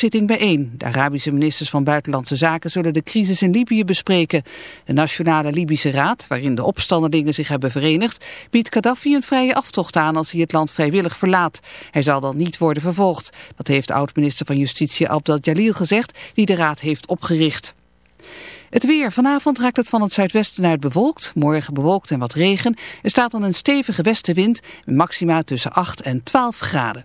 zitting bijeen. De Arabische ministers van Buitenlandse Zaken zullen de crisis in Libië bespreken. De Nationale Libische Raad, waarin de opstandelingen zich hebben verenigd, biedt Gaddafi een vrije aftocht aan als hij het land vrijwillig verlaat. Hij zal dan niet worden vervolgd. Dat heeft oud-minister van Justitie Abdel Jalil gezegd, die de raad heeft opgericht. Het weer. Vanavond raakt het van het zuidwesten uit bewolkt. Morgen bewolkt en wat regen. Er staat dan een stevige westenwind. Maxima tussen 8 en 12 graden.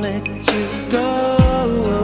Let you go.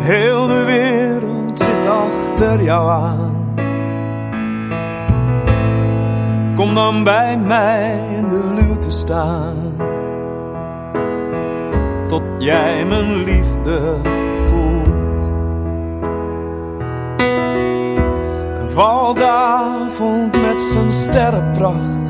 Heel de wereld zit achter jou aan. Kom dan bij mij in de luw te staan. Tot jij mijn liefde voelt. En avond met zijn sterrenpracht.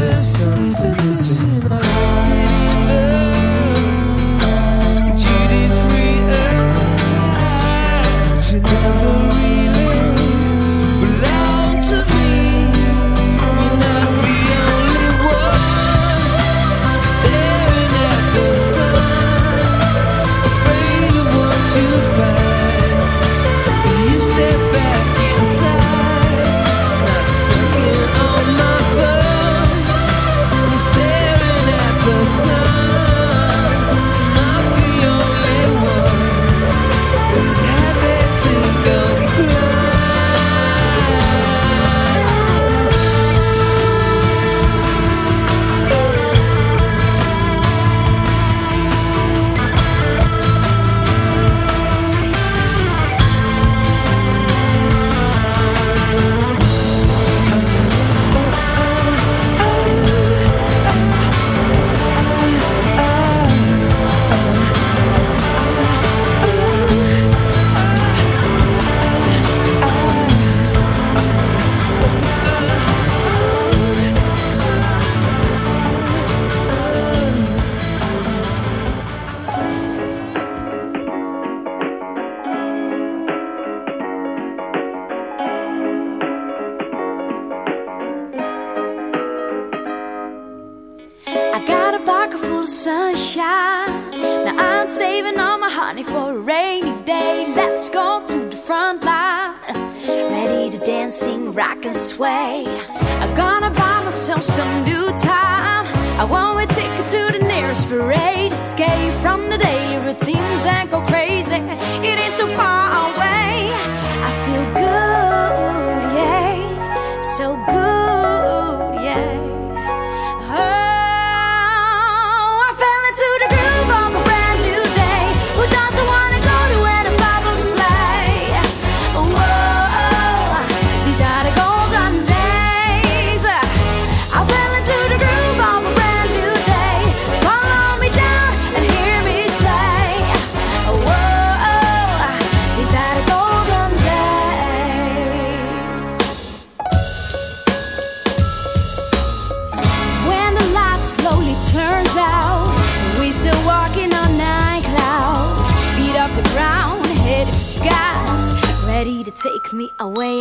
there's something missing.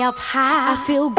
Up high. I feel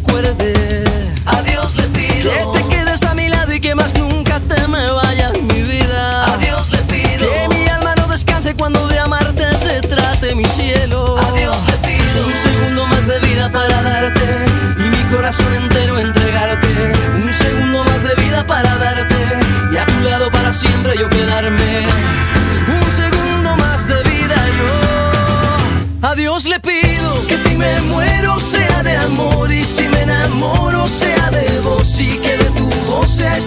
Recuerde. A Dios le pido que te quedes a mi lado y que más nunca te me vayas, mi vida. A Dios le pido que mi alma no descanse cuando de amarte se trate mi cielo. A Dios le pido un segundo más de vida para darte y mi corazón entero entregarte. Un segundo más de vida para darte y a tu lado para siempre yo quedarme.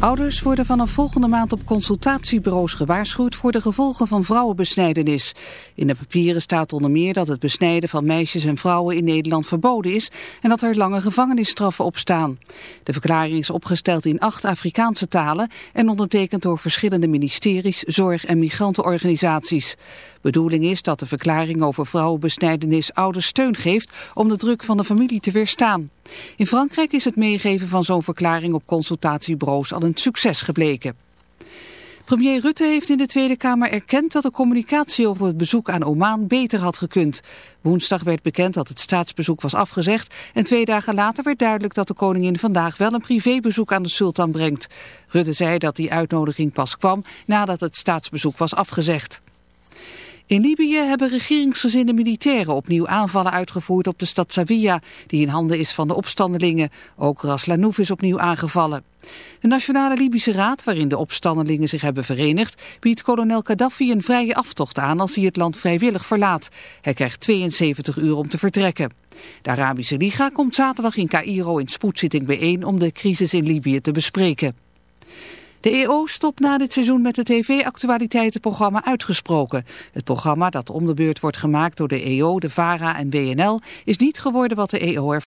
Ouders worden vanaf volgende maand op consultatiebureaus gewaarschuwd voor de gevolgen van vrouwenbesnijdenis. In de papieren staat onder meer dat het besnijden van meisjes en vrouwen in Nederland verboden is en dat er lange gevangenisstraffen op staan. De verklaring is opgesteld in acht Afrikaanse talen en ondertekend door verschillende ministeries, zorg- en migrantenorganisaties. Bedoeling is dat de verklaring over vrouwenbesnijdenis ouders steun geeft om de druk van de familie te weerstaan. In Frankrijk is het meegeven van zo'n verklaring op consultatiebureaus al een succes gebleken. Premier Rutte heeft in de Tweede Kamer erkend dat de communicatie over het bezoek aan Oman beter had gekund. Woensdag werd bekend dat het staatsbezoek was afgezegd en twee dagen later werd duidelijk dat de koningin vandaag wel een privébezoek aan de sultan brengt. Rutte zei dat die uitnodiging pas kwam nadat het staatsbezoek was afgezegd. In Libië hebben regeringsgezinde militairen opnieuw aanvallen uitgevoerd op de stad Zawiya, die in handen is van de opstandelingen. Ook Ras Lanouf is opnieuw aangevallen. De Nationale Libische Raad, waarin de opstandelingen zich hebben verenigd, biedt kolonel Gaddafi een vrije aftocht aan als hij het land vrijwillig verlaat. Hij krijgt 72 uur om te vertrekken. De Arabische Liga komt zaterdag in Cairo in spoedzitting bijeen om de crisis in Libië te bespreken. De EO stopt na dit seizoen met het tv-actualiteitenprogramma Uitgesproken. Het programma dat om de beurt wordt gemaakt door de EO, de VARA en WNL is niet geworden wat de EO ervan